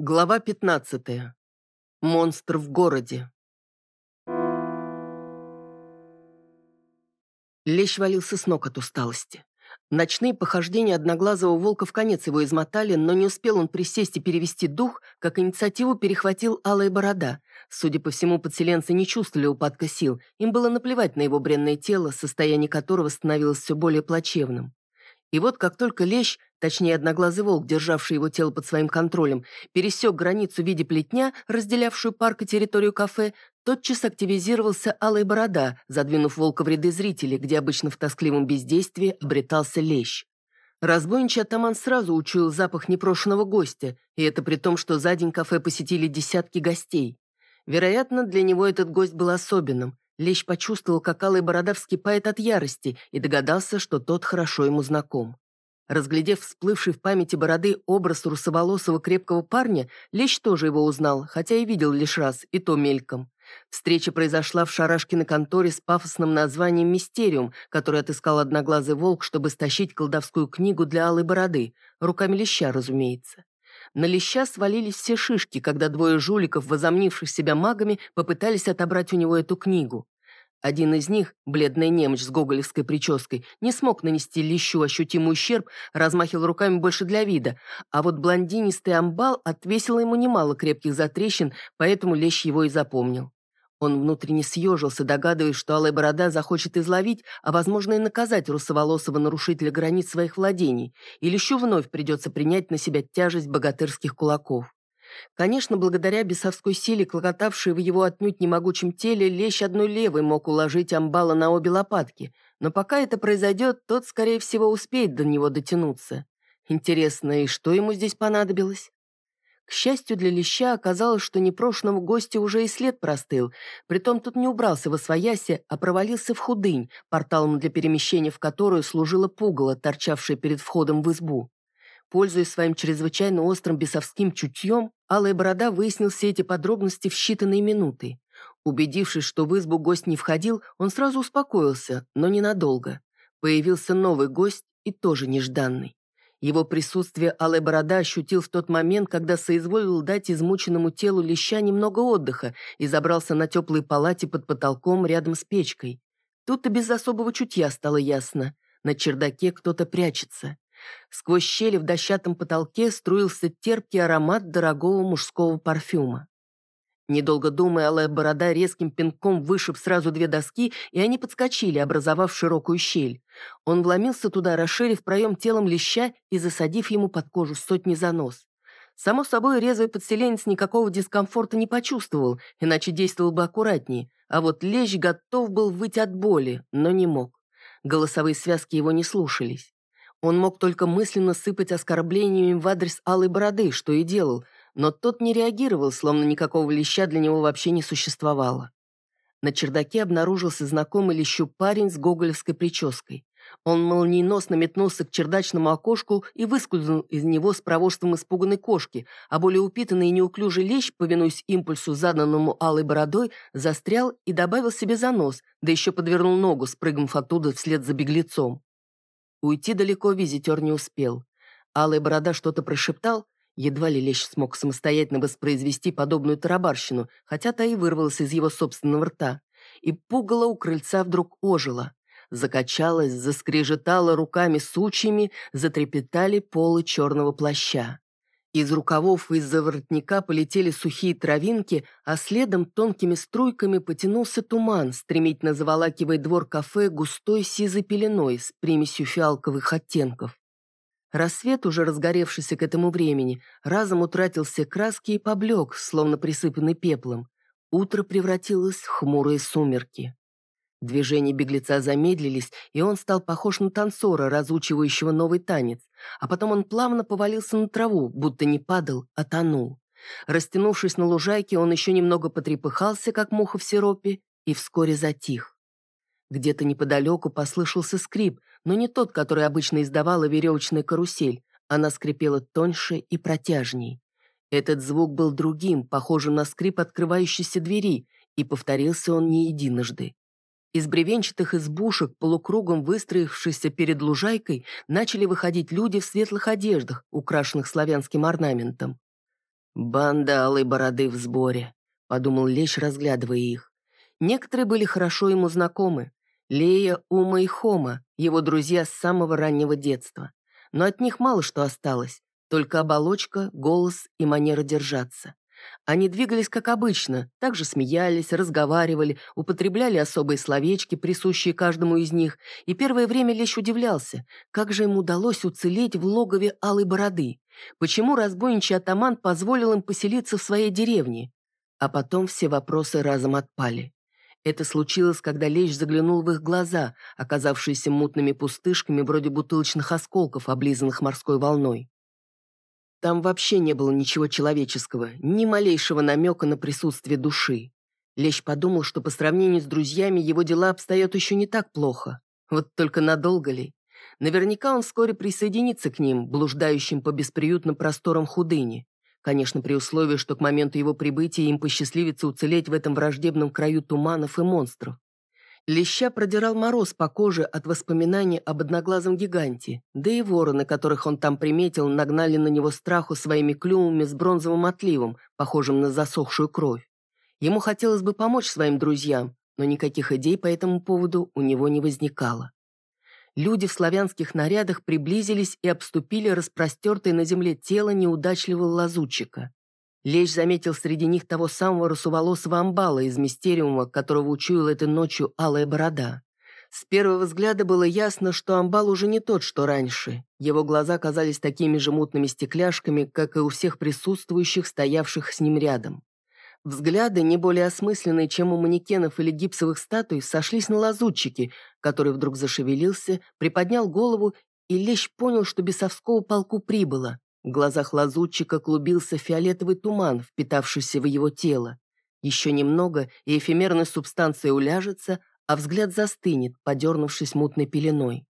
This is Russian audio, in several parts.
Глава 15. Монстр в городе. Лещ валился с ног от усталости. Ночные похождения одноглазого волка в конец его измотали, но не успел он присесть и перевести дух, как инициативу перехватил Алая Борода. Судя по всему, подселенцы не чувствовали упадка сил, им было наплевать на его бренное тело, состояние которого становилось все более плачевным. И вот как только лещ, точнее одноглазый волк, державший его тело под своим контролем, пересек границу в виде плетня, разделявшую парк и территорию кафе, тотчас активизировался алая борода, задвинув волка в ряды зрителей, где обычно в тоскливом бездействии обретался лещ. Разбойничий атаман сразу учуял запах непрошенного гостя, и это при том, что за день кафе посетили десятки гостей. Вероятно, для него этот гость был особенным. Лещ почувствовал, как алая борода вскипает от ярости и догадался, что тот хорошо ему знаком. Разглядев всплывший в памяти бороды образ русоволосого крепкого парня, Лещ тоже его узнал, хотя и видел лишь раз, и то мельком. Встреча произошла в Шарашкиной конторе с пафосным названием «Мистериум», который отыскал одноглазый волк, чтобы стащить колдовскую книгу для алой бороды, руками Леща, разумеется. На леща свалились все шишки, когда двое жуликов, возомнивших себя магами, попытались отобрать у него эту книгу. Один из них, бледный немч с гоголевской прической, не смог нанести лещу ощутимый ущерб, размахивал руками больше для вида, а вот блондинистый амбал отвесил ему немало крепких затрещин, поэтому лещ его и запомнил. Он внутренне съежился, догадываясь, что Алая Борода захочет изловить, а, возможно, и наказать русоволосого нарушителя границ своих владений, или еще вновь придется принять на себя тяжесть богатырских кулаков. Конечно, благодаря бесовской силе, клокотавшей в его отнюдь немогучем теле, лещ одной левой мог уложить амбала на обе лопатки, но пока это произойдет, тот, скорее всего, успеет до него дотянуться. Интересно, и что ему здесь понадобилось? К счастью для леща оказалось, что непрошенного гостя уже и след простыл, притом тут не убрался во своясе, а провалился в худынь, порталом для перемещения в которую служила пугало, торчавшее перед входом в избу. Пользуясь своим чрезвычайно острым бесовским чутьем, Алая Борода выяснил все эти подробности в считанные минуты. Убедившись, что в избу гость не входил, он сразу успокоился, но ненадолго. Появился новый гость и тоже нежданный. Его присутствие Алая Борода ощутил в тот момент, когда соизволил дать измученному телу леща немного отдыха и забрался на теплой палате под потолком рядом с печкой. Тут и без особого чутья стало ясно. На чердаке кто-то прячется. Сквозь щели в дощатом потолке струился терпкий аромат дорогого мужского парфюма. Недолго думая, алая борода резким пинком вышиб сразу две доски, и они подскочили, образовав широкую щель. Он вломился туда, расширив проем телом леща и засадив ему под кожу сотни занос. Само собой, резвый подселенец никакого дискомфорта не почувствовал, иначе действовал бы аккуратнее, а вот лещ готов был выйти от боли, но не мог. Голосовые связки его не слушались. Он мог только мысленно сыпать оскорблениями в адрес Алой Бороды, что и делал, но тот не реагировал, словно никакого леща для него вообще не существовало. На чердаке обнаружился знакомый лещу парень с гоголевской прической. Он молниеносно метнулся к чердачному окошку и выскользнул из него с проворством испуганной кошки, а более упитанный и неуклюжий лещ, повинуясь импульсу, заданному алой бородой, застрял и добавил себе занос, да еще подвернул ногу, спрыгнув оттуда вслед за беглецом. Уйти далеко визитер не успел. Алая борода что-то прошептал, Едва ли Лещ смог самостоятельно воспроизвести подобную тарабарщину, хотя та и вырвалась из его собственного рта. И пугало у крыльца вдруг ожило. Закачалась, заскрежетала руками сучьями, затрепетали полы черного плаща. Из рукавов и из-за воротника полетели сухие травинки, а следом тонкими струйками потянулся туман, стремительно заволакивая двор кафе густой сизой пеленой с примесью фиалковых оттенков. Рассвет, уже разгоревшийся к этому времени, разом утратил все краски и поблек, словно присыпанный пеплом. Утро превратилось в хмурые сумерки. Движения беглеца замедлились, и он стал похож на танцора, разучивающего новый танец. А потом он плавно повалился на траву, будто не падал, а тонул. Растянувшись на лужайке, он еще немного потрепыхался, как муха в сиропе, и вскоре затих. Где-то неподалеку послышался скрип, но не тот, который обычно издавала веревочная карусель. Она скрипела тоньше и протяжней. Этот звук был другим, похожим на скрип открывающейся двери, и повторился он не единожды. Из бревенчатых избушек, полукругом выстроившихся перед лужайкой, начали выходить люди в светлых одеждах, украшенных славянским орнаментом. «Банда алой бороды в сборе», — подумал Лещ, разглядывая их. Некоторые были хорошо ему знакомы. Лея, Ума и Хома, его друзья с самого раннего детства. Но от них мало что осталось, только оболочка, голос и манера держаться. Они двигались как обычно, также смеялись, разговаривали, употребляли особые словечки, присущие каждому из них, и первое время лишь удивлялся, как же им удалось уцелеть в логове Алой Бороды, почему разбойничий атаман позволил им поселиться в своей деревне. А потом все вопросы разом отпали. Это случилось, когда Лещ заглянул в их глаза, оказавшиеся мутными пустышками вроде бутылочных осколков, облизанных морской волной. Там вообще не было ничего человеческого, ни малейшего намека на присутствие души. Лещ подумал, что по сравнению с друзьями его дела обстоят еще не так плохо. Вот только надолго ли? Наверняка он вскоре присоединится к ним, блуждающим по бесприютным просторам худыни. Конечно, при условии, что к моменту его прибытия им посчастливится уцелеть в этом враждебном краю туманов и монстров. Леща продирал мороз по коже от воспоминаний об одноглазом гиганте, да и вороны, которых он там приметил, нагнали на него страху своими клювами с бронзовым отливом, похожим на засохшую кровь. Ему хотелось бы помочь своим друзьям, но никаких идей по этому поводу у него не возникало. Люди в славянских нарядах приблизились и обступили распростертое на земле тело неудачливого лазутчика. Лещ заметил среди них того самого русоволосого амбала из мистериума, которого учуял этой ночью алая борода. С первого взгляда было ясно, что амбал уже не тот, что раньше. Его глаза казались такими же мутными стекляшками, как и у всех присутствующих, стоявших с ним рядом. Взгляды, не более осмысленные, чем у манекенов или гипсовых статуй, сошлись на лазутчике, который вдруг зашевелился, приподнял голову, и Лещ понял, что бесовского полку прибыло. В глазах лазутчика клубился фиолетовый туман, впитавшийся в его тело. Еще немного, и эфемерная субстанция уляжется, а взгляд застынет, подернувшись мутной пеленой.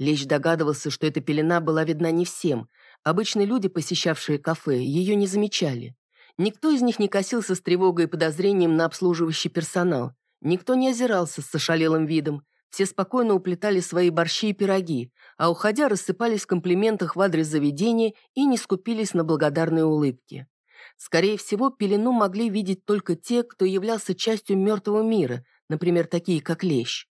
Лещ догадывался, что эта пелена была видна не всем. Обычные люди, посещавшие кафе, ее не замечали. Никто из них не косился с тревогой и подозрением на обслуживающий персонал. Никто не озирался с ошалелым видом. Все спокойно уплетали свои борщи и пироги, а уходя рассыпались в комплиментах в адрес заведения и не скупились на благодарные улыбки. Скорее всего, пелену могли видеть только те, кто являлся частью мертвого мира, например, такие как Лещ.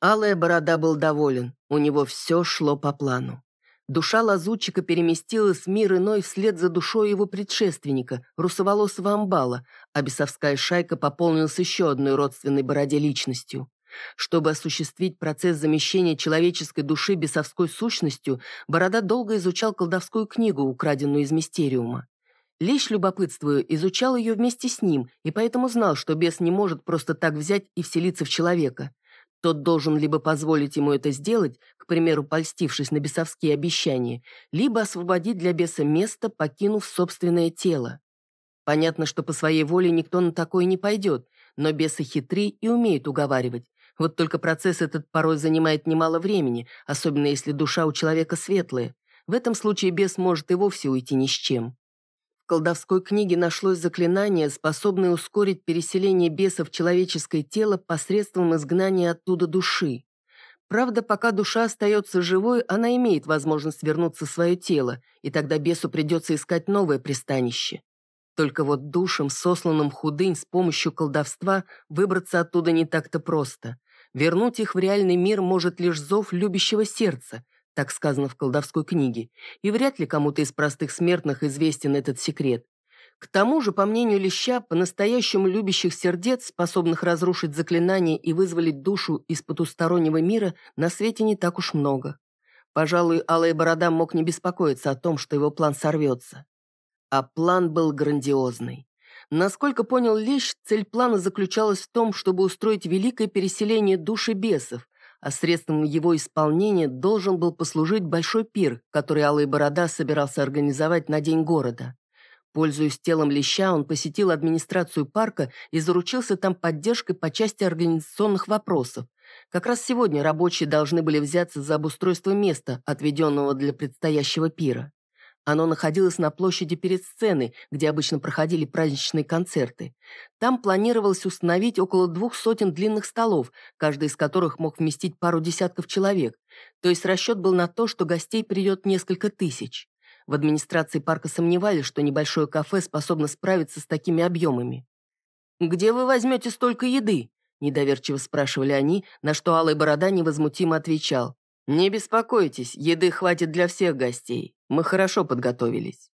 Алая борода был доволен, у него все шло по плану. Душа лазутчика переместилась в мир иной вслед за душой его предшественника, русоволосого амбала, а бесовская шайка пополнилась еще одной родственной бороде личностью. Чтобы осуществить процесс замещения человеческой души бесовской сущностью, Борода долго изучал колдовскую книгу, украденную из Мистериума. Лещ, любопытствуя, изучал ее вместе с ним, и поэтому знал, что бес не может просто так взять и вселиться в человека. Тот должен либо позволить ему это сделать, к примеру, польстившись на бесовские обещания, либо освободить для беса место, покинув собственное тело. Понятно, что по своей воле никто на такое не пойдет, но бесы хитры и умеют уговаривать. Вот только процесс этот порой занимает немало времени, особенно если душа у человека светлая. В этом случае бес может и вовсе уйти ни с чем. Колдовской книге нашлось заклинание, способное ускорить переселение беса в человеческое тело посредством изгнания оттуда души. Правда, пока душа остается живой, она имеет возможность вернуться в свое тело, и тогда бесу придется искать новое пристанище. Только вот душам, сосланным худынь с помощью колдовства, выбраться оттуда не так-то просто. Вернуть их в реальный мир может лишь зов любящего сердца, так сказано в колдовской книге, и вряд ли кому-то из простых смертных известен этот секрет. К тому же, по мнению Леща, по-настоящему любящих сердец, способных разрушить заклинание и вызволить душу из потустороннего мира, на свете не так уж много. Пожалуй, Алая Борода мог не беспокоиться о том, что его план сорвется. А план был грандиозный. Насколько понял Лещ, цель плана заключалась в том, чтобы устроить великое переселение души бесов, а средством его исполнения должен был послужить большой пир, который Алый Борода собирался организовать на День города. Пользуясь телом Леща, он посетил администрацию парка и заручился там поддержкой по части организационных вопросов. Как раз сегодня рабочие должны были взяться за обустройство места, отведенного для предстоящего пира. Оно находилось на площади перед сценой, где обычно проходили праздничные концерты. Там планировалось установить около двух сотен длинных столов, каждый из которых мог вместить пару десятков человек. То есть расчет был на то, что гостей придет несколько тысяч. В администрации парка сомневались, что небольшое кафе способно справиться с такими объемами. «Где вы возьмете столько еды?» – недоверчиво спрашивали они, на что Алый Борода невозмутимо отвечал. «Не беспокойтесь, еды хватит для всех гостей. Мы хорошо подготовились».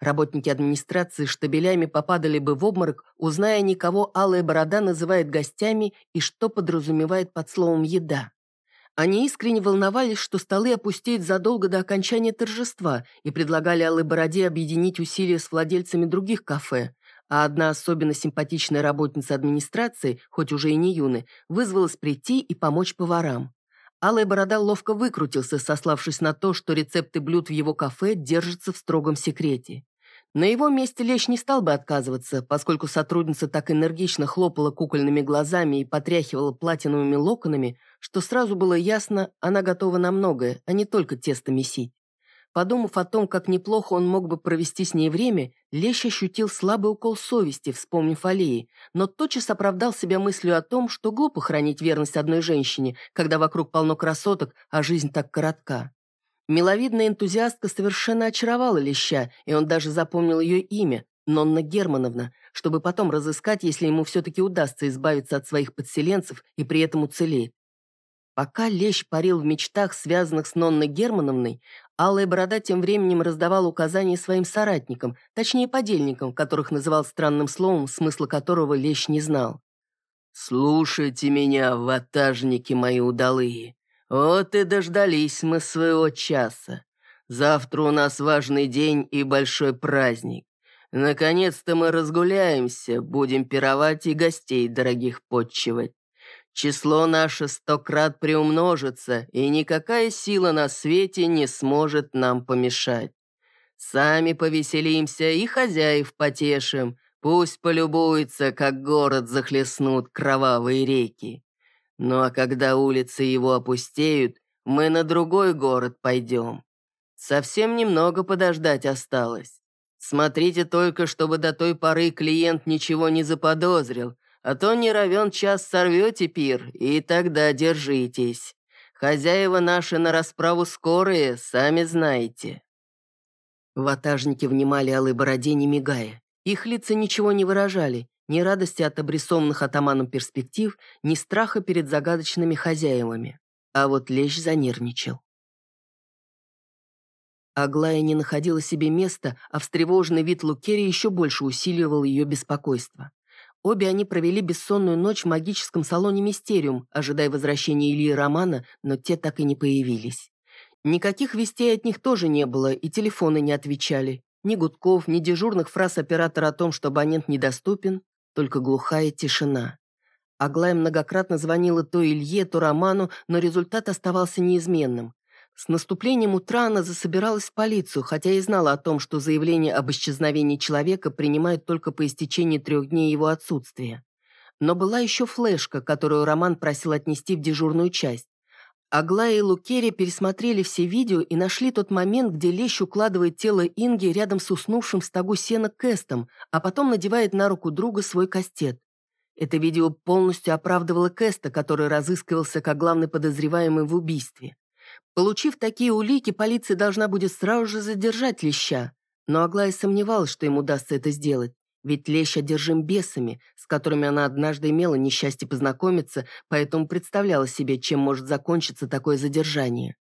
Работники администрации штабелями попадали бы в обморок, узная никого Алая Борода называет гостями и что подразумевает под словом «еда». Они искренне волновались, что столы опустеют задолго до окончания торжества и предлагали Алой Бороде объединить усилия с владельцами других кафе, а одна особенно симпатичная работница администрации, хоть уже и не юны, вызвалась прийти и помочь поварам. Алая Борода ловко выкрутился, сославшись на то, что рецепты блюд в его кафе держатся в строгом секрете. На его месте Лещ не стал бы отказываться, поскольку сотрудница так энергично хлопала кукольными глазами и потряхивала платиновыми локонами, что сразу было ясно, она готова на многое, а не только тесто месить. Подумав о том, как неплохо он мог бы провести с ней время, Лещ ощутил слабый укол совести, вспомнив Алии, но тотчас оправдал себя мыслью о том, что глупо хранить верность одной женщине, когда вокруг полно красоток, а жизнь так коротка. Миловидная энтузиастка совершенно очаровала Леща, и он даже запомнил ее имя – Нонна Германовна, чтобы потом разыскать, если ему все-таки удастся избавиться от своих подселенцев и при этом уцелеть. Пока Лещ парил в мечтах, связанных с Нонной Германовной, Алая Борода тем временем раздавал указания своим соратникам, точнее подельникам, которых называл странным словом, смысла которого Лещ не знал. «Слушайте меня, ватажники мои удалые. Вот и дождались мы своего часа. Завтра у нас важный день и большой праздник. Наконец-то мы разгуляемся, будем пировать и гостей дорогих подчивать. Число наше сто крат приумножится, и никакая сила на свете не сможет нам помешать. Сами повеселимся и хозяев потешим, пусть полюбуется, как город захлестнут кровавые реки. Ну а когда улицы его опустеют, мы на другой город пойдем. Совсем немного подождать осталось. Смотрите только, чтобы до той поры клиент ничего не заподозрил, а то не равен час сорвете пир, и тогда держитесь. Хозяева наши на расправу скорые, сами знаете». Ватажники внимали Алой Бороде, не мигая. Их лица ничего не выражали, ни радости от обрисованных атаманом перспектив, ни страха перед загадочными хозяевами. А вот Лещ занервничал. Аглая не находила себе места, а встревоженный вид Лукери еще больше усиливал ее беспокойство. Обе они провели бессонную ночь в магическом салоне «Мистериум», ожидая возвращения Ильи и Романа, но те так и не появились. Никаких вестей от них тоже не было, и телефоны не отвечали. Ни гудков, ни дежурных фраз оператора о том, что абонент недоступен, только глухая тишина. Аглая многократно звонила то Илье, то Роману, но результат оставался неизменным. С наступлением утра она засобиралась в полицию, хотя и знала о том, что заявление об исчезновении человека принимают только по истечении трех дней его отсутствия. Но была еще флешка, которую Роман просил отнести в дежурную часть. Аглая и Лукерия пересмотрели все видео и нашли тот момент, где Лещ укладывает тело Инги рядом с уснувшим в стогу сена Кэстом, а потом надевает на руку друга свой кастет. Это видео полностью оправдывало Кэста, который разыскивался как главный подозреваемый в убийстве. Получив такие улики, полиция должна будет сразу же задержать Леща. Но Аглая сомневалась, что им удастся это сделать. Ведь Лещ одержим бесами, с которыми она однажды имела несчастье познакомиться, поэтому представляла себе, чем может закончиться такое задержание.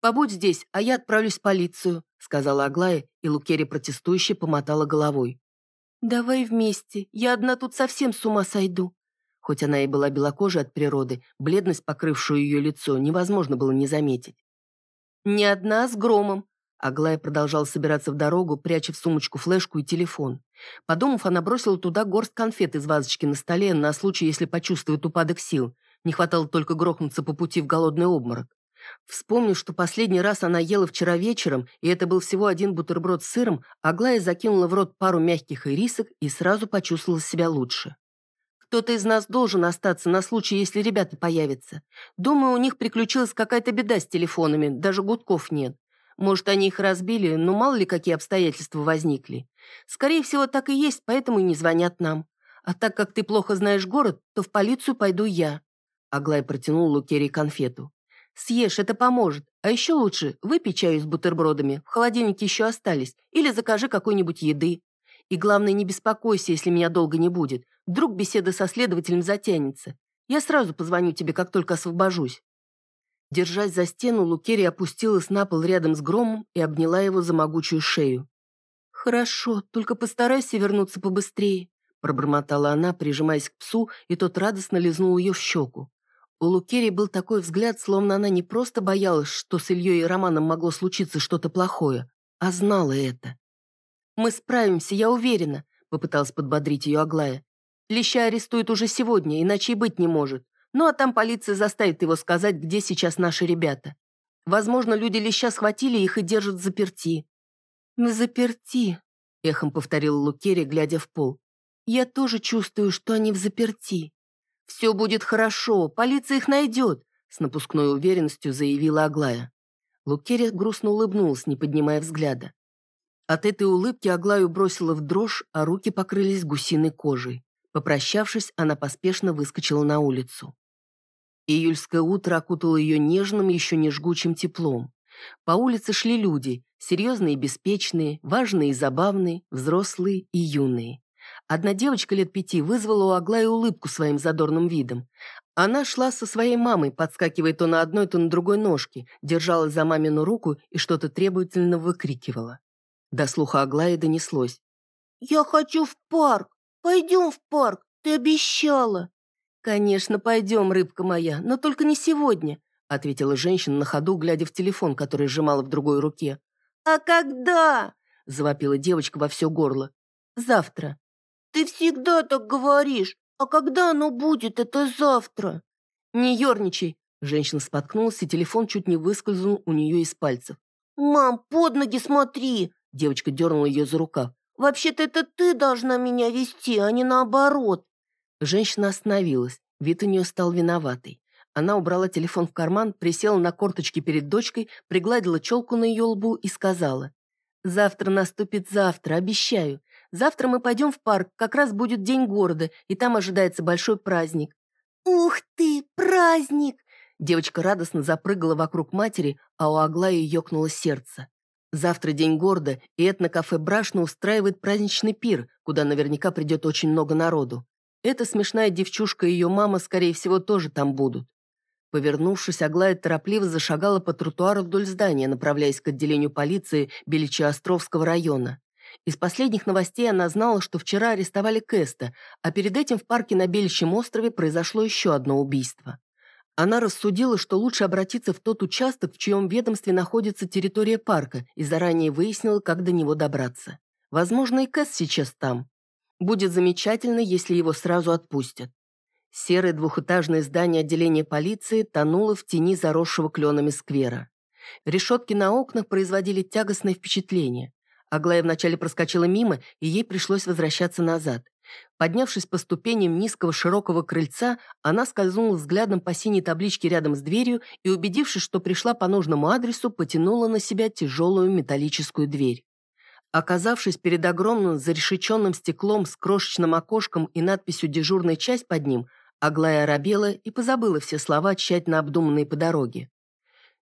«Побудь здесь, а я отправлюсь в полицию», — сказала Аглая, и Лукери протестующе помотала головой. «Давай вместе, я одна тут совсем с ума сойду». Хоть она и была белокожей от природы, бледность, покрывшую ее лицо, невозможно было не заметить. «Не одна, с громом», Аглая продолжала собираться в дорогу, пряча в сумочку флешку и телефон. Подумав, она бросила туда горсть конфет из вазочки на столе на случай, если почувствует упадок сил. Не хватало только грохнуться по пути в голодный обморок. Вспомнив, что последний раз она ела вчера вечером, и это был всего один бутерброд с сыром, Аглая закинула в рот пару мягких ирисок и сразу почувствовала себя лучше. Кто-то из нас должен остаться на случай, если ребята появятся. Думаю, у них приключилась какая-то беда с телефонами, даже гудков нет. Может, они их разбили, но мало ли какие обстоятельства возникли. Скорее всего, так и есть, поэтому и не звонят нам. А так как ты плохо знаешь город, то в полицию пойду я». Аглая протянул Лукерии конфету. Съешь, это поможет. А еще лучше выпей чаю с бутербродами, в холодильнике еще остались, или закажи какой-нибудь еды. И главное, не беспокойся, если меня долго не будет. Вдруг беседа со следователем затянется. Я сразу позвоню тебе, как только освобожусь». Держась за стену, Лукерия опустилась на пол рядом с громом и обняла его за могучую шею. «Хорошо, только постарайся вернуться побыстрее», пробормотала она, прижимаясь к псу, и тот радостно лизнул ее в щеку. У Лукерии был такой взгляд, словно она не просто боялась, что с Ильей и Романом могло случиться что-то плохое, а знала это. «Мы справимся, я уверена», — попыталась подбодрить ее Аглая. «Леща арестуют уже сегодня, иначе и быть не может. Ну а там полиция заставит его сказать, где сейчас наши ребята. Возможно, люди Леща схватили их и держат заперти». «На заперти», — эхом повторила Лукерия, глядя в пол. «Я тоже чувствую, что они в заперти». «Все будет хорошо, полиция их найдет», с напускной уверенностью заявила Аглая. Лукерия грустно улыбнулась, не поднимая взгляда. От этой улыбки Аглаю бросила в дрожь, а руки покрылись гусиной кожей. Попрощавшись, она поспешно выскочила на улицу. Июльское утро окутало ее нежным, еще не жгучим теплом. По улице шли люди, серьезные и беспечные, важные и забавные, взрослые и юные. Одна девочка лет пяти вызвала у Аглаи улыбку своим задорным видом. Она шла со своей мамой, подскакивая то на одной, то на другой ножке, держалась за мамину руку и что-то требовательно выкрикивала. До слуха Аглаи донеслось. «Я хочу в парк! Пойдем в парк! Ты обещала!» «Конечно, пойдем, рыбка моя, но только не сегодня», ответила женщина на ходу, глядя в телефон, который сжимала в другой руке. «А когда?» завопила девочка во все горло. «Завтра». «Ты всегда так говоришь. А когда оно будет, это завтра?» «Не ерничай!» Женщина споткнулась, и телефон чуть не выскользнул у нее из пальцев. «Мам, под ноги смотри!» Девочка дернула ее за рукав. «Вообще-то это ты должна меня вести, а не наоборот!» Женщина остановилась. Вид у нее стал виноватый. Она убрала телефон в карман, присела на корточки перед дочкой, пригладила челку на ее лбу и сказала. «Завтра наступит завтра, обещаю. Завтра мы пойдем в парк, как раз будет День города, и там ожидается большой праздник». «Ух ты, праздник!» Девочка радостно запрыгала вокруг матери, а у Аглаи ёкнуло сердце. Завтра день города, и этно-кафе «Брашно» устраивает праздничный пир, куда наверняка придет очень много народу. Эта смешная девчушка и ее мама, скорее всего, тоже там будут. Повернувшись, Аглая торопливо зашагала по тротуару вдоль здания, направляясь к отделению полиции Беличеостровского района. Из последних новостей она знала, что вчера арестовали Кэста, а перед этим в парке на Бельчьем острове произошло еще одно убийство. Она рассудила, что лучше обратиться в тот участок, в чьем ведомстве находится территория парка, и заранее выяснила, как до него добраться. Возможно, и Кэс сейчас там. Будет замечательно, если его сразу отпустят. Серое двухэтажное здание отделения полиции тонуло в тени заросшего кленами сквера. Решетки на окнах производили тягостное впечатление. Аглая вначале проскочила мимо, и ей пришлось возвращаться назад. Поднявшись по ступеням низкого широкого крыльца, она скользнула взглядом по синей табличке рядом с дверью и, убедившись, что пришла по нужному адресу, потянула на себя тяжелую металлическую дверь. Оказавшись перед огромным зарешеченным стеклом с крошечным окошком и надписью «Дежурная часть» под ним, Аглая оробела и позабыла все слова, тщательно обдуманные по дороге.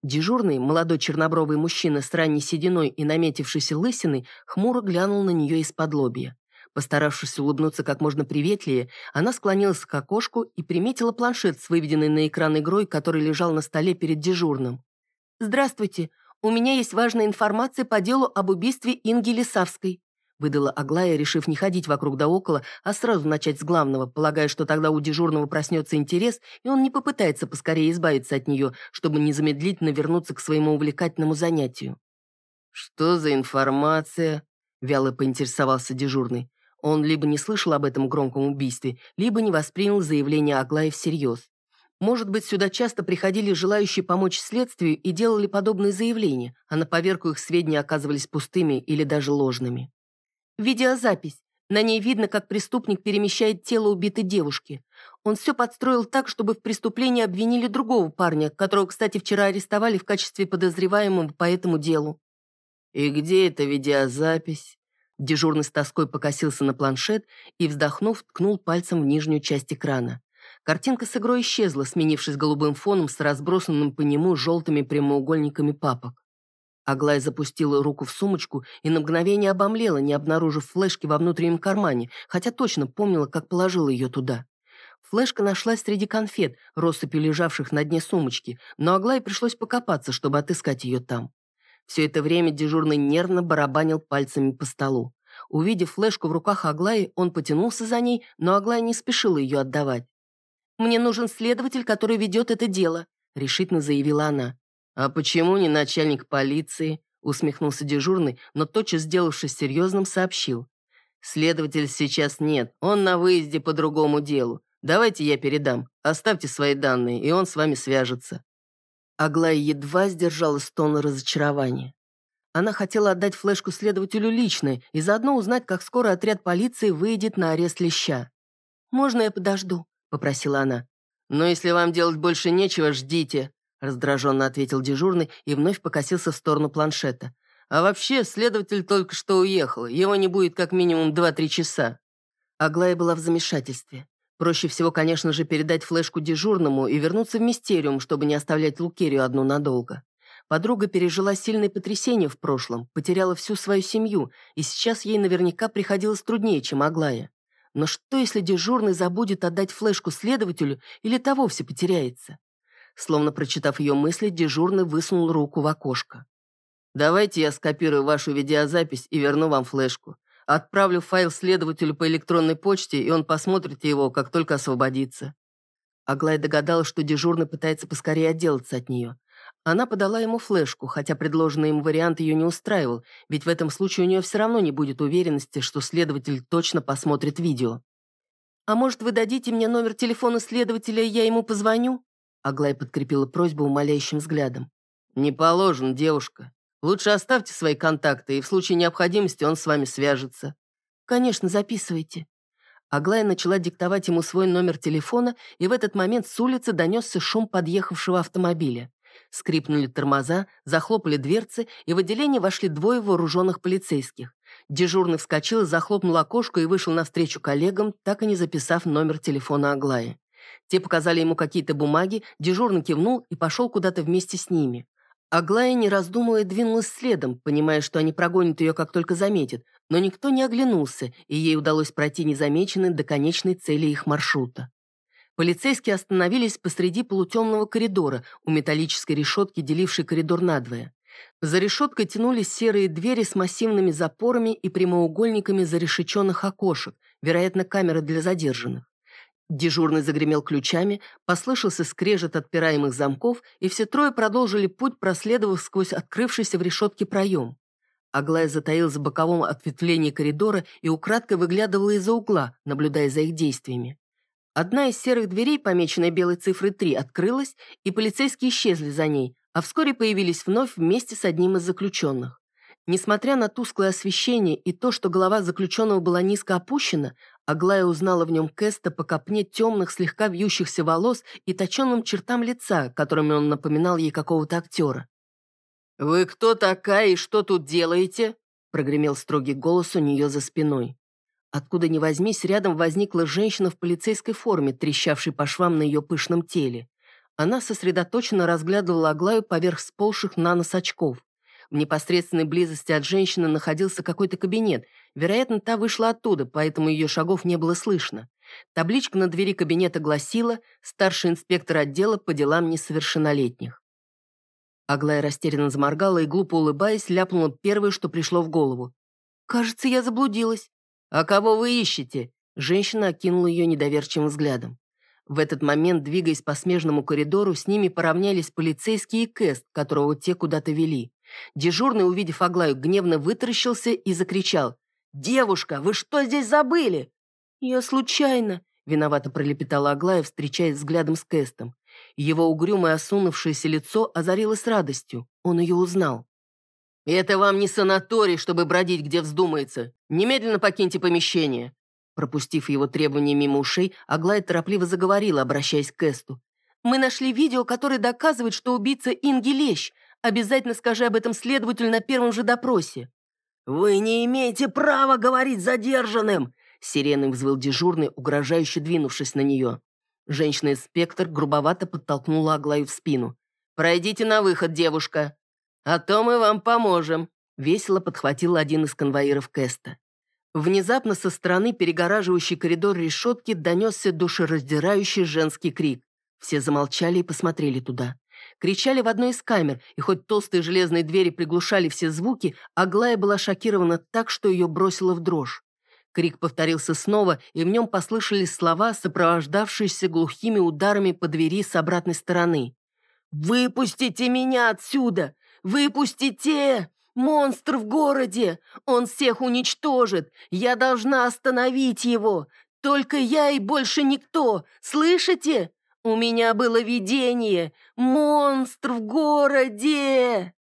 Дежурный, молодой чернобровый мужчина с ранней сединой и наметившейся лысиной, хмуро глянул на нее из-под лобья. Постаравшись улыбнуться как можно приветливее, она склонилась к окошку и приметила планшет с выведенной на экран игрой, который лежал на столе перед дежурным. «Здравствуйте. У меня есть важная информация по делу об убийстве Инги Лисавской выдала Аглая, решив не ходить вокруг да около, а сразу начать с главного, полагая, что тогда у дежурного проснется интерес, и он не попытается поскорее избавиться от нее, чтобы незамедлительно вернуться к своему увлекательному занятию. «Что за информация?» — вяло поинтересовался дежурный. Он либо не слышал об этом громком убийстве, либо не воспринял заявление Аглаи всерьез. Может быть, сюда часто приходили желающие помочь следствию и делали подобные заявления, а на поверку их сведения оказывались пустыми или даже ложными. Видеозапись. На ней видно, как преступник перемещает тело убитой девушки. Он все подстроил так, чтобы в преступлении обвинили другого парня, которого, кстати, вчера арестовали в качестве подозреваемого по этому делу. «И где эта видеозапись?» Дежурный с тоской покосился на планшет и, вздохнув, ткнул пальцем в нижнюю часть экрана. Картинка с игрой исчезла, сменившись голубым фоном с разбросанным по нему желтыми прямоугольниками папок. Аглая запустила руку в сумочку и на мгновение обомлела, не обнаружив флешки во внутреннем кармане, хотя точно помнила, как положила ее туда. Флешка нашлась среди конфет, россыпью лежавших на дне сумочки, но Аглае пришлось покопаться, чтобы отыскать ее там. Все это время дежурный нервно барабанил пальцами по столу. Увидев флешку в руках Аглаи, он потянулся за ней, но Аглая не спешила ее отдавать. «Мне нужен следователь, который ведет это дело», — решительно заявила она. «А почему не начальник полиции?» — усмехнулся дежурный, но тотчас, сделавшись серьезным, сообщил. «Следователя сейчас нет, он на выезде по другому делу. Давайте я передам. Оставьте свои данные, и он с вами свяжется». Аглая едва сдержала стон разочарования. Она хотела отдать флешку следователю лично и заодно узнать, как скоро отряд полиции выйдет на арест леща. «Можно я подожду?» — попросила она. «Но если вам делать больше нечего, ждите», — раздраженно ответил дежурный и вновь покосился в сторону планшета. «А вообще, следователь только что уехал. Его не будет как минимум 2-3 часа». Аглая была в замешательстве. Проще всего, конечно же, передать флешку дежурному и вернуться в мистериум, чтобы не оставлять Лукерию одну надолго. Подруга пережила сильное потрясение в прошлом, потеряла всю свою семью, и сейчас ей наверняка приходилось труднее, чем Аглая. Но что, если дежурный забудет отдать флешку следователю или то вовсе потеряется? Словно прочитав ее мысли, дежурный высунул руку в окошко. «Давайте я скопирую вашу видеозапись и верну вам флешку. Отправлю файл следователю по электронной почте, и он посмотрит его, как только освободится». Аглая догадалась, что дежурный пытается поскорее отделаться от нее. Она подала ему флешку, хотя предложенный им вариант ее не устраивал, ведь в этом случае у нее все равно не будет уверенности, что следователь точно посмотрит видео. «А может, вы дадите мне номер телефона следователя, и я ему позвоню?» Аглая подкрепила просьбу умоляющим взглядом. «Не положено, девушка. Лучше оставьте свои контакты, и в случае необходимости он с вами свяжется». «Конечно, записывайте». Аглая начала диктовать ему свой номер телефона, и в этот момент с улицы донесся шум подъехавшего автомобиля. Скрипнули тормоза, захлопали дверцы, и в отделение вошли двое вооруженных полицейских. Дежурный вскочил, захлопнул окошко и вышел навстречу коллегам, так и не записав номер телефона Аглаи. Те показали ему какие-то бумаги, дежурный кивнул и пошел куда-то вместе с ними. Аглая, не раздумывая, двинулась следом, понимая, что они прогонят ее, как только заметят, но никто не оглянулся, и ей удалось пройти незамеченной до конечной цели их маршрута. Полицейские остановились посреди полутемного коридора у металлической решетки, делившей коридор надвое. За решеткой тянулись серые двери с массивными запорами и прямоугольниками зарешеченных окошек, вероятно, камеры для задержанных. Дежурный загремел ключами, послышался скрежет отпираемых замков, и все трое продолжили путь, проследовав сквозь открывшийся в решетке проем. Аглая затаилась в боковом ответвлении коридора и украдкой выглядывала из-за угла, наблюдая за их действиями. Одна из серых дверей, помеченная белой цифрой 3, открылась, и полицейские исчезли за ней, а вскоре появились вновь вместе с одним из заключенных. Несмотря на тусклое освещение и то, что голова заключенного была низко опущена, Аглая узнала в нем Кэста по копне темных, слегка вьющихся волос и точенным чертам лица, которыми он напоминал ей какого-то актера. «Вы кто такая и что тут делаете?» прогремел строгий голос у нее за спиной. Откуда ни возьмись, рядом возникла женщина в полицейской форме, трещавшей по швам на ее пышном теле. Она сосредоточенно разглядывала Аглаю поверх сползших на нос очков. В непосредственной близости от женщины находился какой-то кабинет. Вероятно, та вышла оттуда, поэтому ее шагов не было слышно. Табличка на двери кабинета гласила «Старший инспектор отдела по делам несовершеннолетних». Аглая растерянно заморгала и, глупо улыбаясь, ляпнула первое, что пришло в голову. «Кажется, я заблудилась». «А кого вы ищете?» Женщина окинула ее недоверчивым взглядом. В этот момент, двигаясь по смежному коридору, с ними поравнялись полицейские и Кэст, которого те куда-то вели. Дежурный, увидев Аглаю, гневно вытаращился и закричал. «Девушка, вы что здесь забыли?» «Я случайно», — виновато пролепетала Аглая, встречаясь взглядом с Кэстом. Его угрюмое осунувшееся лицо озарилось радостью. Он ее узнал. «Это вам не санаторий, чтобы бродить, где вздумается. Немедленно покиньте помещение». Пропустив его требования мимо ушей, Аглая торопливо заговорила, обращаясь к Эсту. «Мы нашли видео, которое доказывает, что убийца Инги Лещ. Обязательно скажи об этом следователю на первом же допросе». «Вы не имеете права говорить задержанным!» Сиреной взвыл дежурный, угрожающе двинувшись на нее. Женщина-инспектор грубовато подтолкнула Аглаю в спину. «Пройдите на выход, девушка, а то мы вам поможем», весело подхватил один из конвоиров Кэста. Внезапно со стороны перегораживающей коридор решетки донесся душераздирающий женский крик. Все замолчали и посмотрели туда. Кричали в одной из камер, и хоть толстые железные двери приглушали все звуки, Аглая была шокирована так, что ее бросило в дрожь. Крик повторился снова, и в нем послышались слова, сопровождавшиеся глухими ударами по двери с обратной стороны. «Выпустите меня отсюда! Выпустите! Монстр в городе! Он всех уничтожит! Я должна остановить его! Только я и больше никто! Слышите? У меня было видение! Монстр в городе!»